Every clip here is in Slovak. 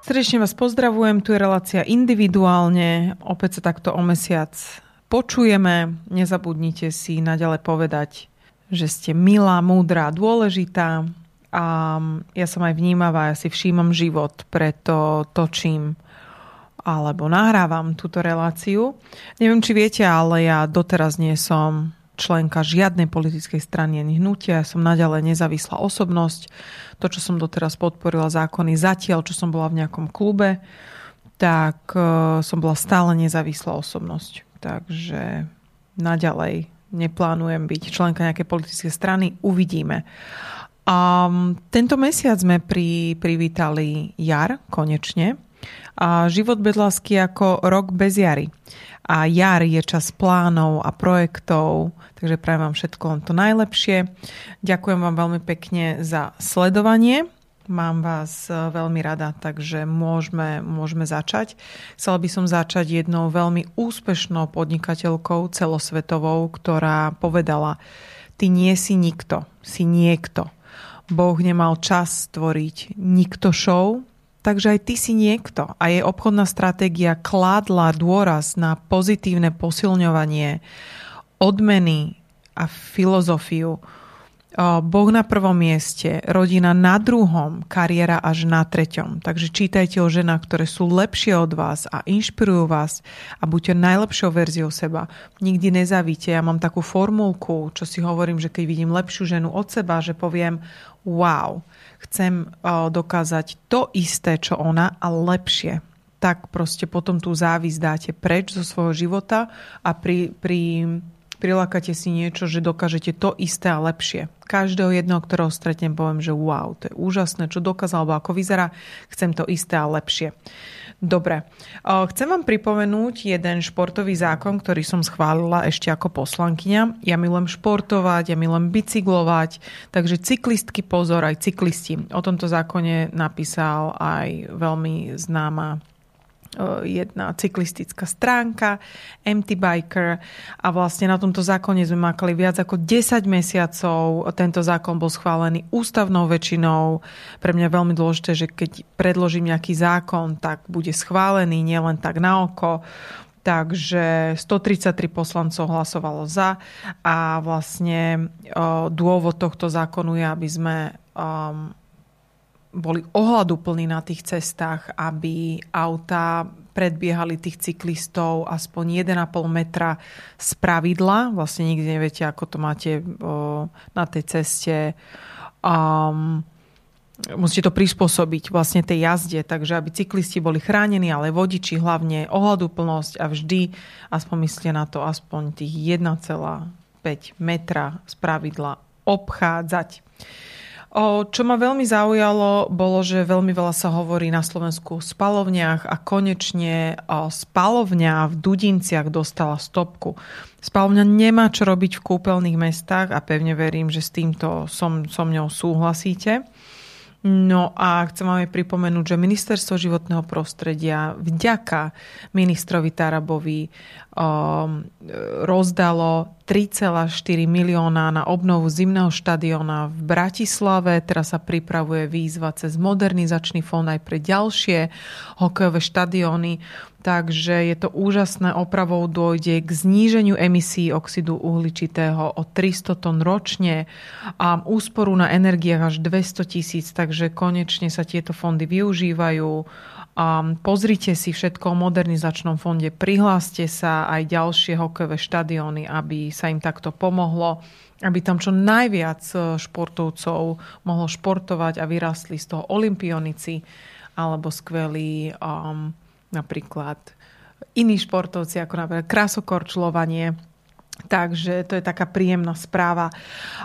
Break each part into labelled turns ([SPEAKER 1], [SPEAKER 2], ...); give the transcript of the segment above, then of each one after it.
[SPEAKER 1] Srdečne vás pozdravujem, tu je relácia individuálne, opäť sa takto o mesiac počujeme. Nezabudnite si naďalej povedať, že ste milá, múdra, dôležitá a ja som aj vnímavá, ja si všímam život, preto točím alebo nahrávam túto reláciu. Neviem, či viete, ale ja doteraz nie som členka žiadnej politickej strany ani hnutia. Ja som naďalej nezávislá osobnosť. To, čo som doteraz podporila zákony zatiaľ, čo som bola v nejakom klube, tak uh, som bola stále nezávislá osobnosť. Takže naďalej neplánujem byť členka nejakej politickej strany. Uvidíme. A tento mesiac sme pri, privítali jar, konečne. A život bez lásky ako rok bez jary a jar je čas plánov a projektov, takže prajem vám všetko len to najlepšie. Ďakujem vám veľmi pekne za sledovanie. Mám vás e, veľmi rada, takže môžeme, môžeme začať. Chcela by som začať jednou veľmi úspešnou podnikateľkou celosvetovou, ktorá povedala, ty nie si nikto, si niekto. Boh nemal čas stvoriť nikto show, Takže aj ty si niekto a jej obchodná stratégia kládla dôraz na pozitívne posilňovanie, odmeny a filozofiu. Boh na prvom mieste, rodina na druhom, kariéra až na treťom. Takže čítajte o ženách, ktoré sú lepšie od vás a inšpirujú vás a buďte najlepšou verziou seba. Nikdy nezavíte. Ja mám takú formulku, čo si hovorím, že keď vidím lepšiu ženu od seba, že poviem wow, chcem dokázať to isté, čo ona a lepšie tak proste potom tú závisť dáte preč zo svojho života a pri, pri, prilákate si niečo, že dokážete to isté a lepšie. Každého jedného, ktorého stretnem, poviem, že wow, to je úžasné, čo dokázal, alebo ako vyzerá, chcem to isté a lepšie. Dobre. Chcem vám pripomenúť jeden športový zákon, ktorý som schválila ešte ako poslankyňa. Ja milujem športovať, ja milujem bicyklovať, takže cyklistky pozor, aj cyklisti. O tomto zákone napísal aj veľmi známa jedna cyklistická stránka, Empty Biker a vlastne na tomto zákone sme makali viac ako 10 mesiacov. Tento zákon bol schválený ústavnou väčšinou. Pre mňa je veľmi dôležité, že keď predložím nejaký zákon, tak bude schválený nielen tak na oko. Takže 133 poslancov hlasovalo za a vlastne dôvod tohto zákonu je, aby sme um, boli ohľaduplní na tých cestách, aby autá predbiehali tých cyklistov aspoň 1,5 metra z pravidla. Vlastne nikdy neviete, ako to máte na tej ceste. Um, musíte to prispôsobiť vlastne tej jazde, takže aby cyklisti boli chránení, ale vodiči hlavne ohľaduplnosť a vždy aspoň myslia na to aspoň tých 1,5 metra z pravidla obchádzať. O, čo ma veľmi zaujalo, bolo, že veľmi veľa sa hovorí na Slovensku o spalovniach a konečne o, spalovňa v Dudinciach dostala stopku. Spalovňa nemá čo robiť v kúpeľných mestách a pevne verím, že s týmto som, so mňou súhlasíte. No a chcem vám aj pripomenúť, že Ministerstvo životného prostredia vďaka ministrovi Tarabovi rozdalo 3,4 milióna na obnovu zimného štadiona v Bratislave. Teraz sa pripravuje výzva cez modernizačný fond aj pre ďalšie hokejové štadióny. Takže je to úžasné, opravou dôjde k zníženiu emisí oxidu uhličitého o 300 tón ročne a úsporu na energiách až 200 tisíc, takže konečne sa tieto fondy využívajú. Pozrite si všetko o modernizačnom fonde, prihláste sa aj ďalšie hokejové štadióny, aby sa im takto pomohlo aby tam čo najviac športovcov mohlo športovať a vyrastli z toho olimpionici alebo skvelí um, napríklad iní športovci, ako napríklad krasokorčľovanie. Takže to je taká príjemná správa.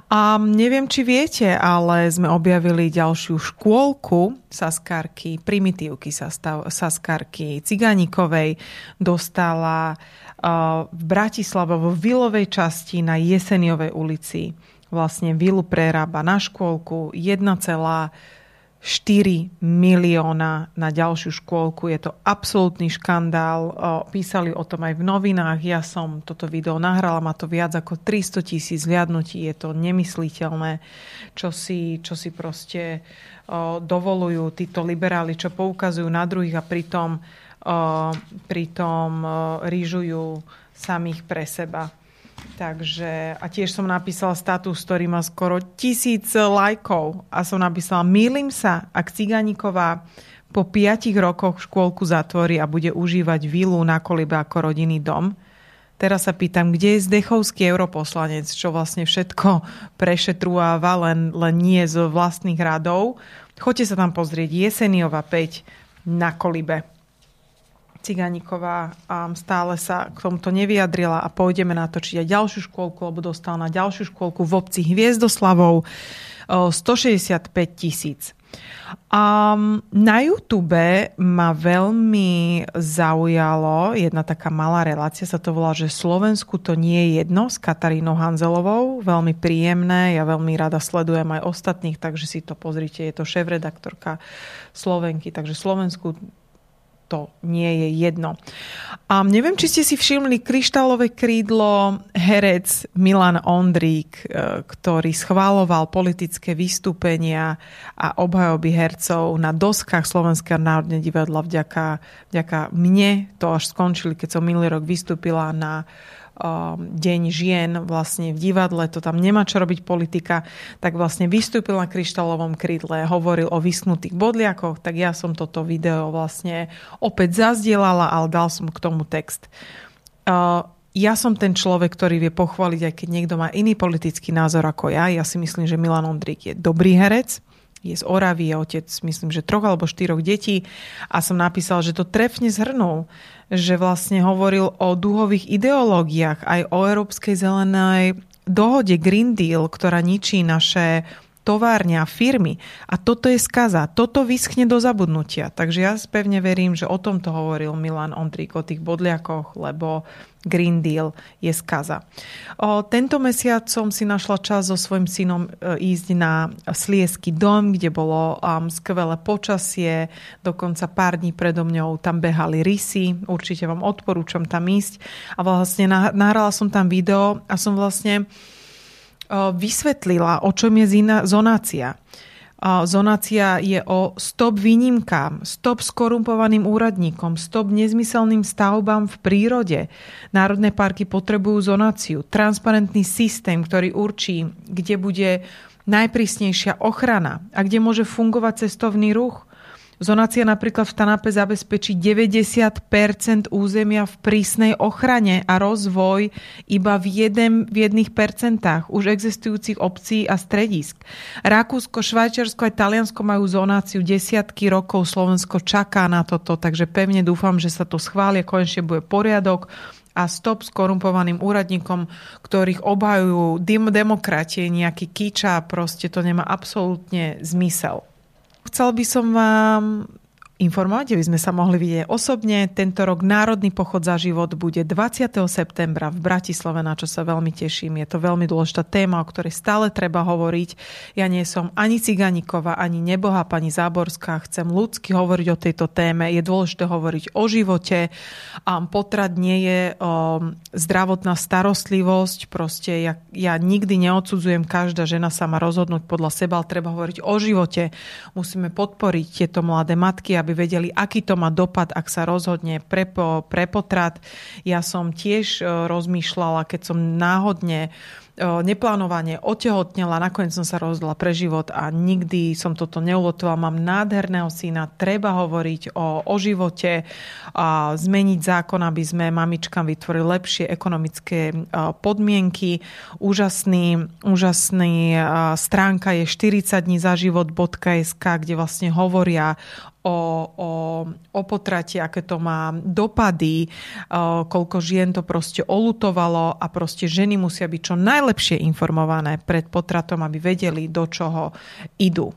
[SPEAKER 1] A neviem, či viete, ale sme objavili ďalšiu škôlku Saskárky, primitívky Saskárky Cigánikovej. Dostala v Bratislave vo Vilovej časti na Jeseniovej ulici vlastne vilu prerába na škôlku 1,4 milióna na ďalšiu škôlku. Je to absolútny škandál. Písali o tom aj v novinách. Ja som toto video nahrala, má to viac ako 300 tisíc zliadnutí. Je to nemysliteľné, čo si, čo si proste dovolujú títo liberáli, čo poukazujú na druhých a pritom, pritom rýžujú samých pre seba. Takže, a tiež som napísala status, ktorý má skoro tisíc lajkov a som napísala, mýlim sa, ak Ciganíková po piatich rokoch škôlku zatvorí a bude užívať vilu na kolibe ako rodinný dom. Teraz sa pýtam, kde je Zdechovský europoslanec, čo vlastne všetko prešetrúva, len, len nie z vlastných radov. Choďte sa tam pozrieť, Jeseniova 5 na kolibe. Ciganíková stále sa k tomuto nevyjadrila a pôjdeme natočiť aj ďalšiu škôlku, lebo dostala na ďalšiu škôlku v obci Hviezdoslavou 165 tisíc. A na YouTube ma veľmi zaujalo jedna taká malá relácia, sa to volá, že Slovensku to nie je jedno s Katarínou Hanzelovou. Veľmi príjemné, ja veľmi rada sledujem aj ostatných, takže si to pozrite, je to šéf-redaktorka Slovenky, takže Slovensku to nie je jedno. A neviem, či ste si všimli kryštálové krídlo herec Milan Ondrík, e, ktorý schváloval politické vystúpenia a obhajoby hercov na doskách Slovenského národného divadla vďaka, vďaka mne. To až skončili, keď som minulý rok vystúpila na deň žien vlastne v divadle, to tam nemá čo robiť politika, tak vlastne vystúpil na kryštálovom krídle, hovoril o vyschnutých bodliakoch, tak ja som toto video vlastne opäť zazdielala, ale dal som k tomu text. Uh, ja som ten človek, ktorý vie pochváliť, aj keď niekto má iný politický názor ako ja. Ja si myslím, že Milan Ondrík je dobrý herec, je z Oravy, je otec, myslím, že troch alebo štyroch detí a som napísal, že to trefne zhrnul, že vlastne hovoril o duhových ideológiách, aj o Európskej zelenej dohode Green Deal, ktorá ničí naše továrne a firmy. A toto je skaza. Toto vyschne do zabudnutia. Takže ja pevne verím, že o tomto hovoril Milan Ondrík, o tých bodliakoch, lebo Green Deal je skaza. O, tento mesiac som si našla čas so svojím synom e, ísť na Sliesky dom, kde bolo um, skvelé počasie, dokonca pár dní predo mňou tam behali rysy, určite vám odporúčam tam ísť. A vlastne nahrala som tam video a som vlastne vysvetlila, o čom je zonácia. Zonácia je o stop výnimkám, stop skorumpovaným úradníkom, stop nezmyselným stavbám v prírode. Národné parky potrebujú zonáciu, transparentný systém, ktorý určí, kde bude najprísnejšia ochrana a kde môže fungovať cestovný ruch. Zonácia napríklad v Tanape zabezpečí 90% územia v prísnej ochrane a rozvoj iba v, jeden, v jedných percentách už existujúcich obcí a stredisk. Rakúsko, Švajčiarsko a Taliansko majú zonáciu desiatky rokov, Slovensko čaká na toto, takže pevne dúfam, že sa to schvália, konečne bude poriadok a stop s korumpovaným úradníkom, ktorých obhajujú demokratie, nejaký kýča, proste to nemá absolútne zmysel. Chcel by som vám informovať, že by sme sa mohli vidieť osobne. Tento rok Národný pochod za život bude 20. septembra v Bratislave, na čo sa veľmi teším. Je to veľmi dôležitá téma, o ktorej stále treba hovoriť. Ja nie som ani Ciganíková, ani neboha pani Záborská. Chcem ľudsky hovoriť o tejto téme. Je dôležité hovoriť o živote. Potrat nie je zdravotná starostlivosť. Proste ja, ja nikdy neodsudzujem, každá žena sa má rozhodnúť podľa seba, ale treba hovoriť o živote. Musíme podporiť tieto mladé matky, aby vedeli, aký to má dopad, ak sa rozhodne pre, pre potrat. Ja som tiež e, rozmýšľala, keď som náhodne neplánovane otehotnela, nakoniec som sa rozhodla pre život a nikdy som toto neulotovala. Mám nádherného syna, treba hovoriť o, o živote, a zmeniť zákon, aby sme mamičkám vytvorili lepšie ekonomické podmienky. Úžasný, úžasný stránka je 40 dní za život.sk, kde vlastne hovoria o, o, o potrate, aké to má dopady, koľko žien to proste olutovalo a proste ženy musia byť čo najlepšie informované pred potratom, aby vedeli, do čoho idú.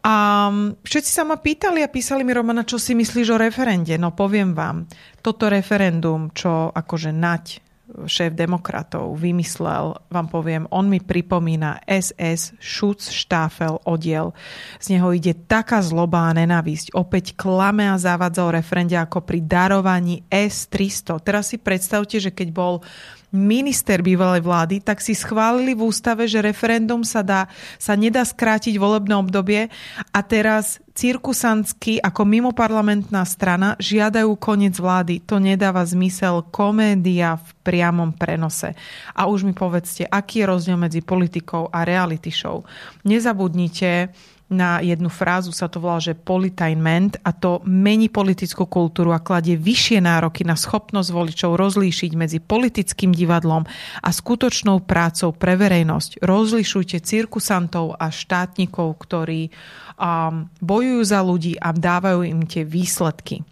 [SPEAKER 1] A všetci sa ma pýtali a písali mi, Romana, čo si myslíš o referende? No poviem vám, toto referendum, čo akože nať šéf demokratov, vymyslel, vám poviem, on mi pripomína SS Schutzstaffel oddiel. Z neho ide taká zloba a nenávisť. Opäť klame a zavadza o referende ako pri darovaní S-300. Teraz si predstavte, že keď bol minister bývalej vlády, tak si schválili v ústave, že referendum sa, dá, sa nedá skrátiť volebné obdobie a teraz cirkusantsky ako mimoparlamentná strana žiadajú koniec vlády. To nedáva zmysel komédia v priamom prenose. A už mi povedzte, aký je rozdiel medzi politikou a reality show. Nezabudnite, na jednu frázu sa to volá, že politainment a to mení politickú kultúru a kladie vyššie nároky na schopnosť voličov rozlíšiť medzi politickým divadlom a skutočnou prácou pre verejnosť. Rozlišujte cirkusantov a štátnikov, ktorí um, bojujú za ľudí a dávajú im tie výsledky.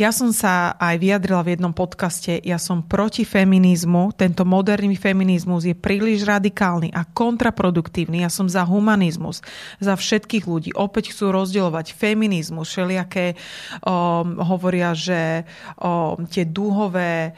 [SPEAKER 1] Ja som sa aj vyjadrila v jednom podcaste, ja som proti feminizmu, tento moderný feminizmus je príliš radikálny a kontraproduktívny. Ja som za humanizmus, za všetkých ľudí. Opäť chcú rozdielovať feminizmus, všelijaké um, hovoria, že um, tie dúhové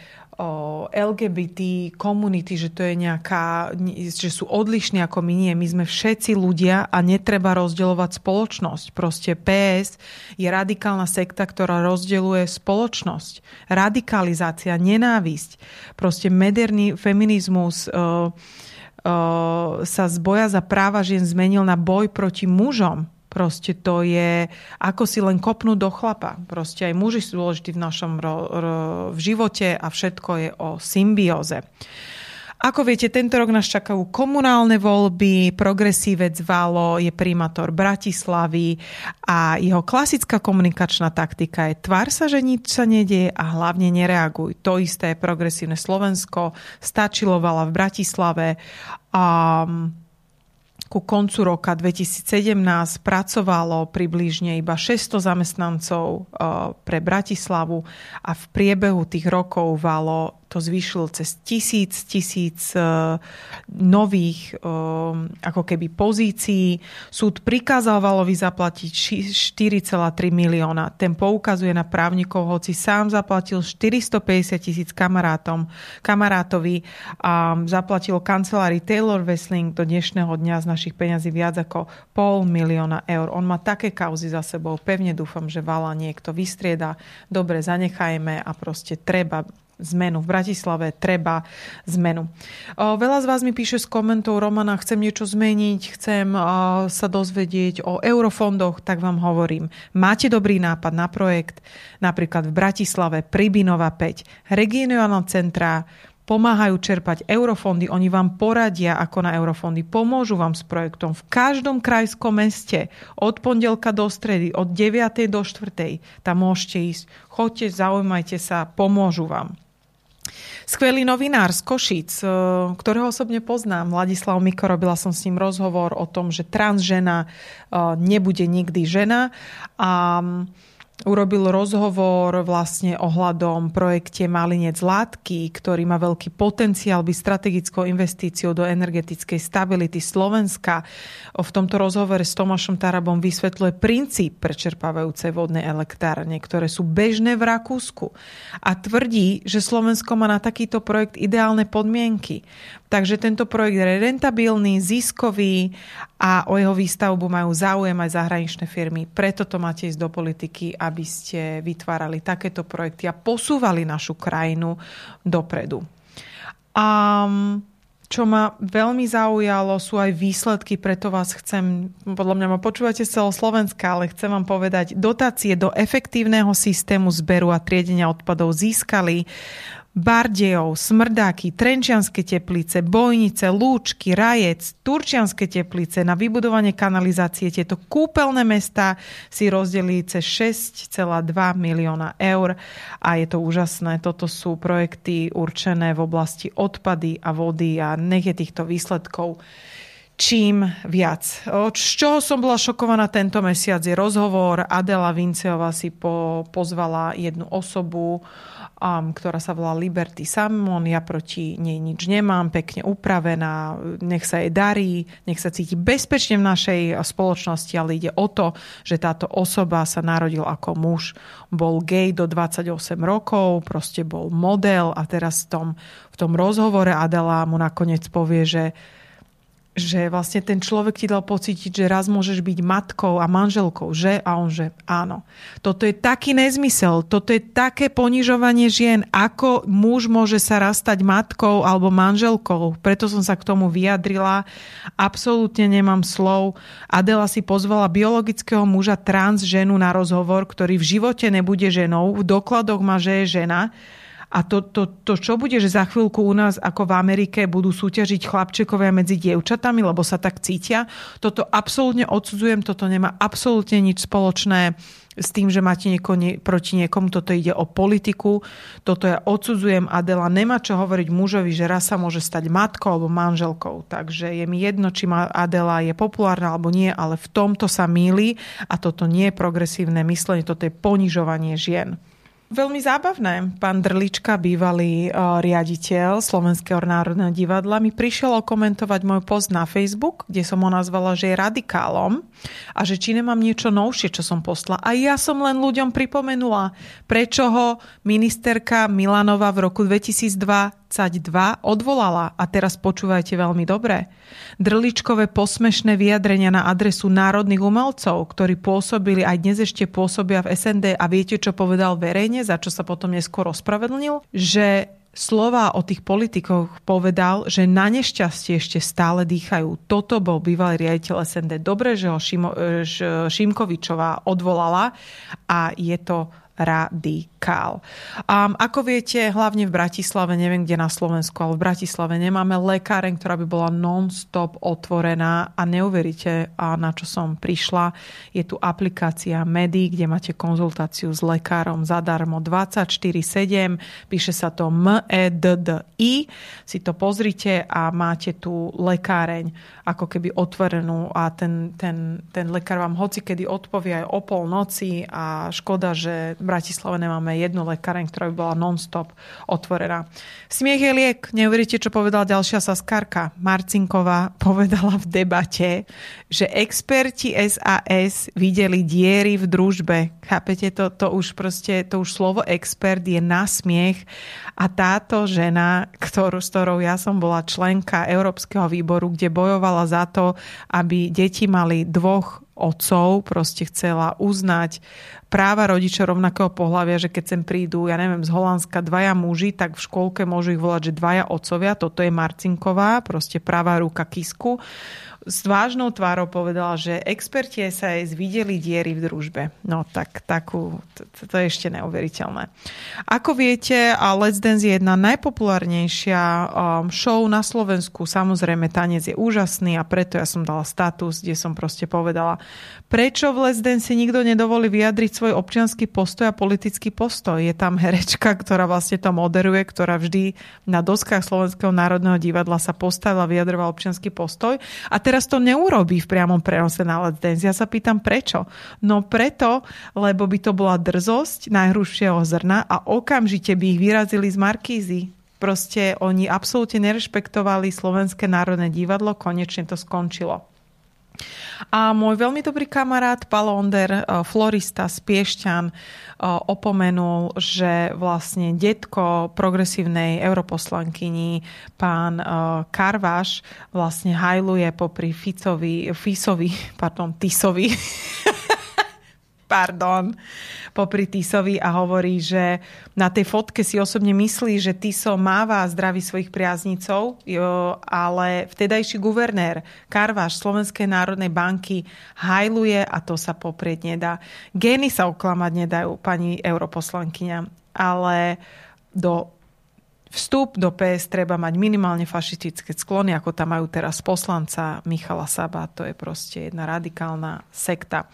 [SPEAKER 1] LGBT komunity, že to je nejaká, že sú odlišní ako my nie. My sme všetci ľudia a netreba rozdeľovať spoločnosť. Proste PS je radikálna sekta, ktorá rozdeľuje spoločnosť. Radikalizácia, nenávisť. Proste moderný feminizmus uh, uh, sa z boja za práva žien zmenil na boj proti mužom Proste to je ako si len kopnúť do chlapa. Proste aj muži sú dôležití v našom ro, ro, v živote a všetko je o symbióze. Ako viete, tento rok nás čakajú komunálne voľby, progresívec Valo je primátor Bratislavy a jeho klasická komunikačná taktika je tvár sa, že nič sa nedieje a hlavne nereaguj. To isté je progresívne Slovensko, stačilo Vala v Bratislave. Um, ku koncu roka 2017 pracovalo približne iba 600 zamestnancov eh, pre Bratislavu a v priebehu tých rokov valo to zvýšil cez tisíc, tisíc e, nových e, ako keby pozícií. Súd prikázal Valovi zaplatiť 4,3 milióna. Ten poukazuje na právnikov, hoci sám zaplatil 450 tisíc kamarátom, kamarátovi a zaplatil kancelári Taylor Wessling do dnešného dňa z našich peňazí viac ako pol milióna eur. On má také kauzy za sebou. Pevne dúfam, že Vala niekto vystrieda. Dobre, zanechajme a proste treba zmenu. V Bratislave treba zmenu. Veľa z vás mi píše s komentov Romana, chcem niečo zmeniť, chcem sa dozvedieť o eurofondoch, tak vám hovorím. Máte dobrý nápad na projekt, napríklad v Bratislave, Pribinova 5, regionálna centra, pomáhajú čerpať eurofondy, oni vám poradia ako na eurofondy, pomôžu vám s projektom v každom krajskom meste od pondelka do stredy, od 9. do 4. Tam môžete ísť, chodte, zaujímajte sa, pomôžu vám. Skvelý novinár z Košic, eh, ktorého osobne poznám, Vladislav Miko, robila som s ním rozhovor o tom, že trans žena eh, nebude nikdy žena. A urobil rozhovor vlastne ohľadom projekte Malinec Látky, ktorý má veľký potenciál byť strategickou investíciou do energetickej stability Slovenska. V tomto rozhovore s Tomášom Tarabom vysvetľuje princíp prečerpávajúcej vodnej elektrárne, ktoré sú bežné v Rakúsku. A tvrdí, že Slovensko má na takýto projekt ideálne podmienky. Takže tento projekt je rentabilný, ziskový a o jeho výstavbu majú záujem aj zahraničné firmy. Preto to máte ísť do politiky, aby ste vytvárali takéto projekty a posúvali našu krajinu dopredu. A čo ma veľmi zaujalo, sú aj výsledky, preto vás chcem, podľa mňa ma počúvate z celého Slovenska, ale chcem vám povedať, dotácie do efektívneho systému zberu a triedenia odpadov získali Bardejov, Smrdáky, Trenčianske teplice, Bojnice, Lúčky, Rajec, Turčianske teplice na vybudovanie kanalizácie. Tieto kúpeľné mesta si rozdelili cez 6,2 milióna eur a je to úžasné. Toto sú projekty určené v oblasti odpady a vody a nech je týchto výsledkov čím viac. Z čoho som bola šokovaná tento mesiac je rozhovor. Adela Vinceová si po, pozvala jednu osobu, um, ktorá sa volá Liberty Salmon. Ja proti nej nič nemám, pekne upravená, nech sa jej darí, nech sa cíti bezpečne v našej spoločnosti, ale ide o to, že táto osoba sa narodil ako muž, bol gay do 28 rokov, proste bol model a teraz v tom, v tom rozhovore Adela mu nakoniec povie, že že vlastne ten človek ti dal pocítiť, že raz môžeš byť matkou a manželkou, že? A on, že áno. Toto je taký nezmysel, toto je také ponižovanie žien, ako muž môže sa raz stať matkou alebo manželkou. Preto som sa k tomu vyjadrila. Absolútne nemám slov. Adela si pozvala biologického muža trans ženu na rozhovor, ktorý v živote nebude ženou, v dokladoch má, že je žena a to, to, to, čo bude, že za chvíľku u nás, ako v Amerike, budú súťažiť chlapčekovia medzi dievčatami, lebo sa tak cítia, toto absolútne odsudzujem, toto nemá absolútne nič spoločné s tým, že máte nieko nie, proti niekomu, toto ide o politiku, toto ja odsudzujem. Adela nemá čo hovoriť mužovi, že raz sa môže stať matkou alebo manželkou. Takže je mi jedno, či má Adela je populárna alebo nie, ale v tomto sa míli a toto nie je progresívne myslenie, toto je ponižovanie žien. Veľmi zábavné. Pán Drlička, bývalý uh, riaditeľ Slovenského národného divadla, mi prišiel komentovať môj post na Facebook, kde som ho nazvala, že je radikálom a že či nemám niečo novšie, čo som posla. A ja som len ľuďom pripomenula, prečo ho ministerka Milanova v roku 2002 odvolala. A teraz počúvajte veľmi dobre. Drličkové posmešné vyjadrenia na adresu národných umelcov, ktorí pôsobili aj dnes ešte pôsobia v SND a viete, čo povedal verejne, za čo sa potom neskôr ospravedlnil? Že slova o tých politikoch povedal, že na nešťastie ešte stále dýchajú. Toto bol bývalý riaditeľ SND. Dobre, že ho Šimo, Šimkovičová odvolala a je to radikál. Um, ako viete, hlavne v Bratislave, neviem kde na Slovensku, ale v Bratislave nemáme lekáreň, ktorá by bola non-stop otvorená a neuveríte, na čo som prišla. Je tu aplikácia Medi, kde máte konzultáciu s lekárom zadarmo 24-7, píše sa to M-E-D-D-I, si to pozrite a máte tu lekáreň ako keby otvorenú a ten, ten, ten lekár vám hoci kedy odpovie aj o pol noci a škoda, že v Bratislave nemáme jednu lekáreň, ktorá by bola non-stop otvorená. Smiech je liek. Neuveríte, čo povedala ďalšia saskárka. Marcinková povedala v debate, že experti SAS videli diery v družbe. Chápete, to, to už proste, to už slovo expert je na smiech a táto žena, ktorú, s ktorou ja som bola členka Európskeho výboru, kde bojovala za to, aby deti mali dvoch otcov, proste chcela uznať práva rodičov rovnakého pohľavia, že keď sem prídu, ja neviem, z Holandska dvaja muži, tak v škôlke môžu ich volať, že dvaja otcovia, toto je Marcinková, proste práva ruka Kisku s vážnou tvárou povedala, že experti SAS videli diery v družbe. No tak takú, to, to je ešte neuveriteľné. Ako viete, Let's Dance je jedna najpopulárnejšia um, show na Slovensku. Samozrejme, tanec je úžasný a preto ja som dala status, kde som proste povedala, prečo v Let's Dance si nikto nedovolí vyjadriť svoj občianský postoj a politický postoj. Je tam herečka, ktorá vlastne to moderuje, ktorá vždy na doskách Slovenského národného divadla sa postavila, vyjadrovala občianský postoj. A teraz teraz to neurobí v priamom prenose na Let's Dance. Ja sa pýtam prečo. No preto, lebo by to bola drzosť najhruššieho zrna a okamžite by ich vyrazili z Markízy. Proste oni absolútne nerešpektovali Slovenské národné divadlo, konečne to skončilo. A môj veľmi dobrý kamarát Palonder, eh, florista z Piešťan, eh, opomenul, že vlastne detko progresívnej europoslankyni pán eh, Karváš vlastne hajluje popri Ficovi, Fisovi, pardon, Tisovi pardon, popri Tisovi a hovorí, že na tej fotke si osobne myslí, že Tiso máva zdraví svojich priaznicov, ale vtedajší guvernér Karváš Slovenskej národnej banky hajluje a to sa poprieť nedá. Gény sa oklamať nedajú, pani europoslankyňa, ale do vstup do PS treba mať minimálne fašistické sklony, ako tam majú teraz poslanca Michala Saba. To je proste jedna radikálna sekta.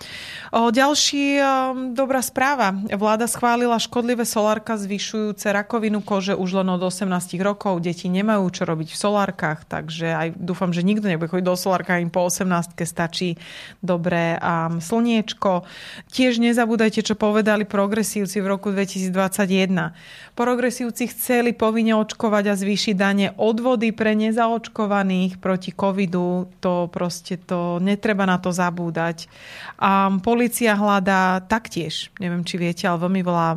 [SPEAKER 1] O, ďalší o, dobrá správa. Vláda schválila škodlivé solárka zvyšujúce rakovinu kože už len od 18 rokov. Deti nemajú čo robiť v solárkach, takže aj dúfam, že nikto nebude chodiť do solárka, im po 18 stačí dobré um, slniečko. Tiež nezabúdajte, čo povedali progresívci v roku 2021. Progresívci chceli povinne očkovať a zvýšiť dane odvody pre nezaočkovaných proti covidu. To proste to netreba na to zabúdať. A policia hľadá taktiež, neviem, či viete, ale veľmi veľa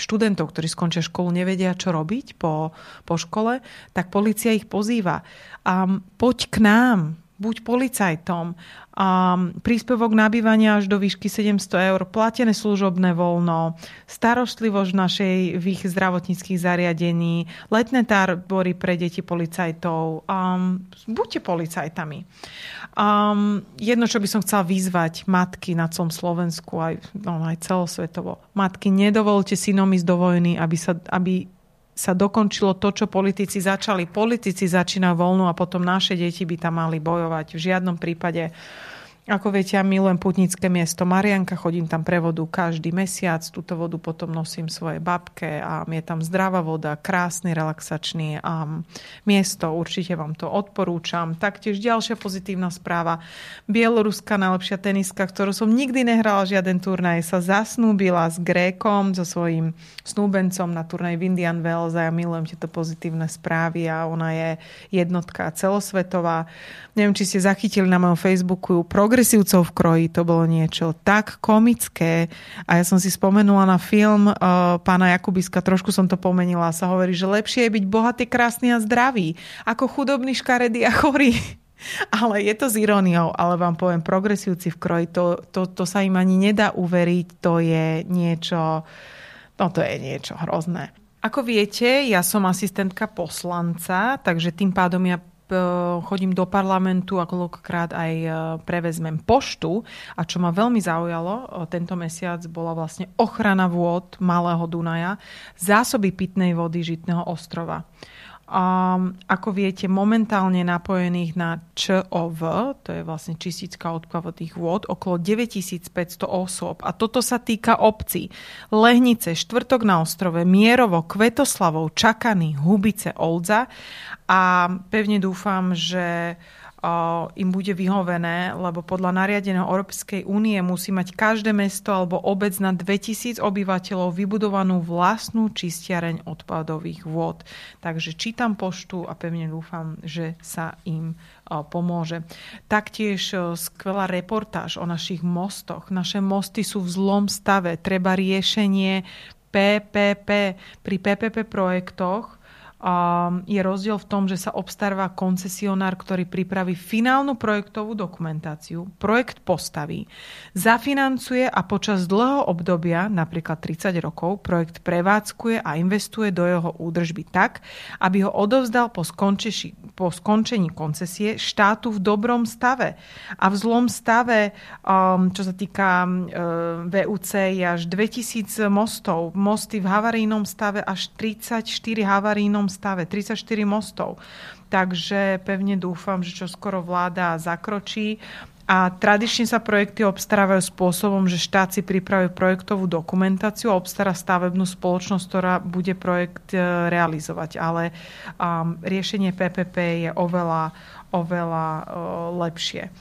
[SPEAKER 1] študentov, ktorí skončia školu, nevedia, čo robiť po, po škole, tak policia ich pozýva. A poď k nám, buď policajtom, um, príspevok na bývanie až do výšky 700 eur, platené služobné voľno, starostlivosť našej v ich zdravotníckých zariadení, letné tábory pre deti policajtov. Um, buďte policajtami. Um, jedno, čo by som chcela vyzvať matky na celom Slovensku, aj, no, aj celosvetovo. Matky, nedovolte synom ísť do vojny, aby sa, aby sa dokončilo to, čo politici začali. Politici začínajú voľnú a potom naše deti by tam mali bojovať. V žiadnom prípade ako viete, ja milujem putnické miesto Marianka, chodím tam pre vodu každý mesiac, túto vodu potom nosím svoje babke a je tam zdravá voda, krásny, relaxačný um, miesto, určite vám to odporúčam. Taktiež ďalšia pozitívna správa. Bieloruská najlepšia teniska, ktorú som nikdy nehrala žiaden turnaj, sa zasnúbila s Grékom, so svojím snúbencom na turnaj v Indian Wells a ja milujem tieto pozitívne správy a ona je jednotka celosvetová. Neviem, či ste zachytili na mojom Facebooku progresívcov v kroji, to bolo niečo tak komické. A ja som si spomenula na film uh, pána Jakubiska, trošku som to pomenila, sa hovorí, že lepšie je byť bohatý, krásny a zdravý, ako chudobný, škaredý a chorý. Ale je to s iróniou, ale vám poviem, progresívci v kroji, to, to, to sa im ani nedá uveriť, to je niečo, no to je niečo hrozné. Ako viete, ja som asistentka poslanca, takže tým pádom ja chodím do parlamentu a koľkokrát aj e, prevezmem poštu. A čo ma veľmi zaujalo e, tento mesiac bola vlastne ochrana vôd Malého Dunaja, zásoby pitnej vody Žitného ostrova. Um, ako viete, momentálne napojených na ČOV, to je vlastne čistická odpadových vôd, okolo 9500 osôb. A toto sa týka obcí. Lehnice, Štvrtok na ostrove, Mierovo, Kvetoslavov, Čakany, Hubice, Oldza. A pevne dúfam, že im bude vyhovené, lebo podľa nariadeného Európskej únie musí mať každé mesto alebo obec na 2000 obyvateľov vybudovanú vlastnú čistiareň odpadových vôd. Takže čítam poštu a pevne dúfam, že sa im pomôže. Taktiež skvelá reportáž o našich mostoch. Naše mosty sú v zlom stave. Treba riešenie PPP. Pri PPP projektoch je rozdiel v tom, že sa obstará koncesionár, ktorý pripraví finálnu projektovú dokumentáciu, projekt postaví, zafinancuje a počas dlhého obdobia, napríklad 30 rokov, projekt prevádzkuje a investuje do jeho údržby tak, aby ho odovzdal po, skončeši, po skončení koncesie štátu v dobrom stave. A v zlom stave, um, čo sa týka um, VUC, je až 2000 mostov, mosty v havarijnom stave až 34 havarijnom stave, 34 mostov. Takže pevne dúfam, že čo skoro vláda zakročí a tradične sa projekty obstarávajú spôsobom, že štát si pripraví projektovú dokumentáciu a obstará stavebnú spoločnosť, ktorá bude projekt e, realizovať. Ale um, riešenie PPP je oveľa, oveľa uh, lepšie.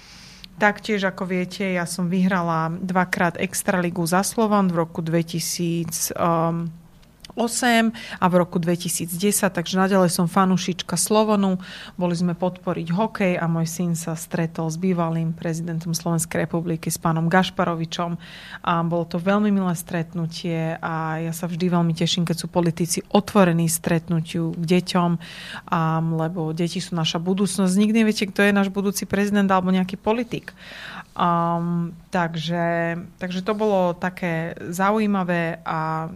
[SPEAKER 1] Taktiež, ako viete, ja som vyhrala dvakrát Extraligu za Slovan v roku 2000. Um, 2008 a v roku 2010, takže naďalej som fanušička Slovonu. Boli sme podporiť hokej a môj syn sa stretol s bývalým prezidentom Slovenskej republiky, s pánom Gašparovičom a bolo to veľmi milé stretnutie a ja sa vždy veľmi teším, keď sú politici otvorení stretnutiu k deťom, a, lebo deti sú naša budúcnosť. Nikdy neviete, kto je náš budúci prezident alebo nejaký politik. Um, takže, takže to bolo také zaujímavé a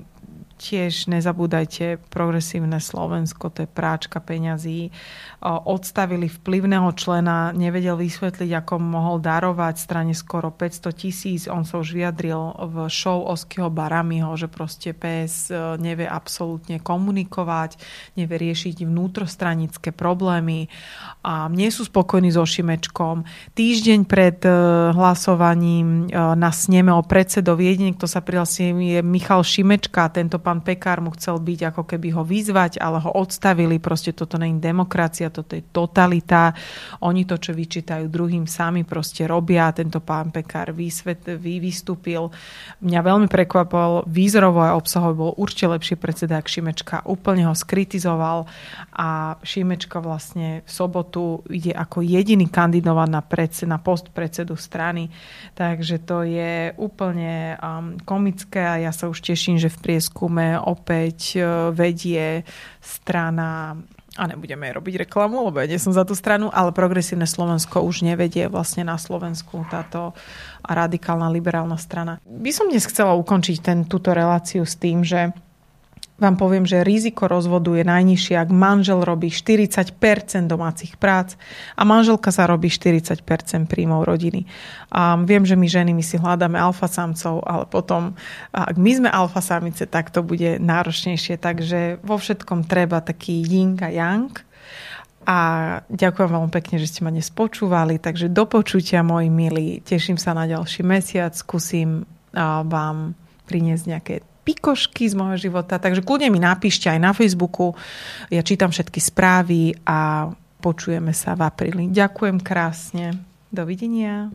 [SPEAKER 1] tiež nezabúdajte, progresívne Slovensko, to je práčka peňazí. Odstavili vplyvného člena, nevedel vysvetliť, ako mohol darovať strane skoro 500 tisíc. On sa už vyjadril v show Oskyho Baramiho, že proste PS e, nevie absolútne komunikovať, nevie riešiť vnútrostranické problémy a nie sú spokojní so Šimečkom. Týždeň pred e, hlasovaním e, na sneme o predsedovi jediný, kto sa prihlásil, je Michal Šimečka. Tento pán Pekár mu chcel byť ako keby ho vyzvať, ale ho odstavili. Proste toto je demokracia, toto je totalita. Oni to, čo vyčítajú druhým, sami proste robia. Tento pán Pekár vysvet, vy, vystúpil. Mňa veľmi prekvapil, výzorovo a obsahovo bol určite lepší predseda Šimečka. Úplne ho skritizoval a Šimečka vlastne v sobotu ide ako jediný kandidovať na, predsed, na post predsedu strany. Takže to je úplne um, komické a ja sa už teším, že v prieskume opäť uh, vedie strana a nebudeme robiť reklamu, lebo ja nie som za tú stranu, ale progresívne Slovensko už nevedie vlastne na Slovensku táto radikálna liberálna strana. By som dnes chcela ukončiť ten, túto reláciu s tým, že vám poviem, že riziko rozvodu je najnižšie, ak manžel robí 40% domácich prác a manželka sa robí 40% príjmov rodiny. A viem, že my ženy, my si hľadáme alfa samcov, ale potom, ak my sme alfa samice, tak to bude náročnejšie. Takže vo všetkom treba taký yin a yang. A ďakujem vám pekne, že ste ma dnes počúvali. Takže do počutia, moji milí. Teším sa na ďalší mesiac. Skúsim vám priniesť nejaké pikošky z môjho života, takže kľudne mi napíšte aj na Facebooku. Ja čítam všetky správy a počujeme sa v apríli. Ďakujem krásne. Dovidenia.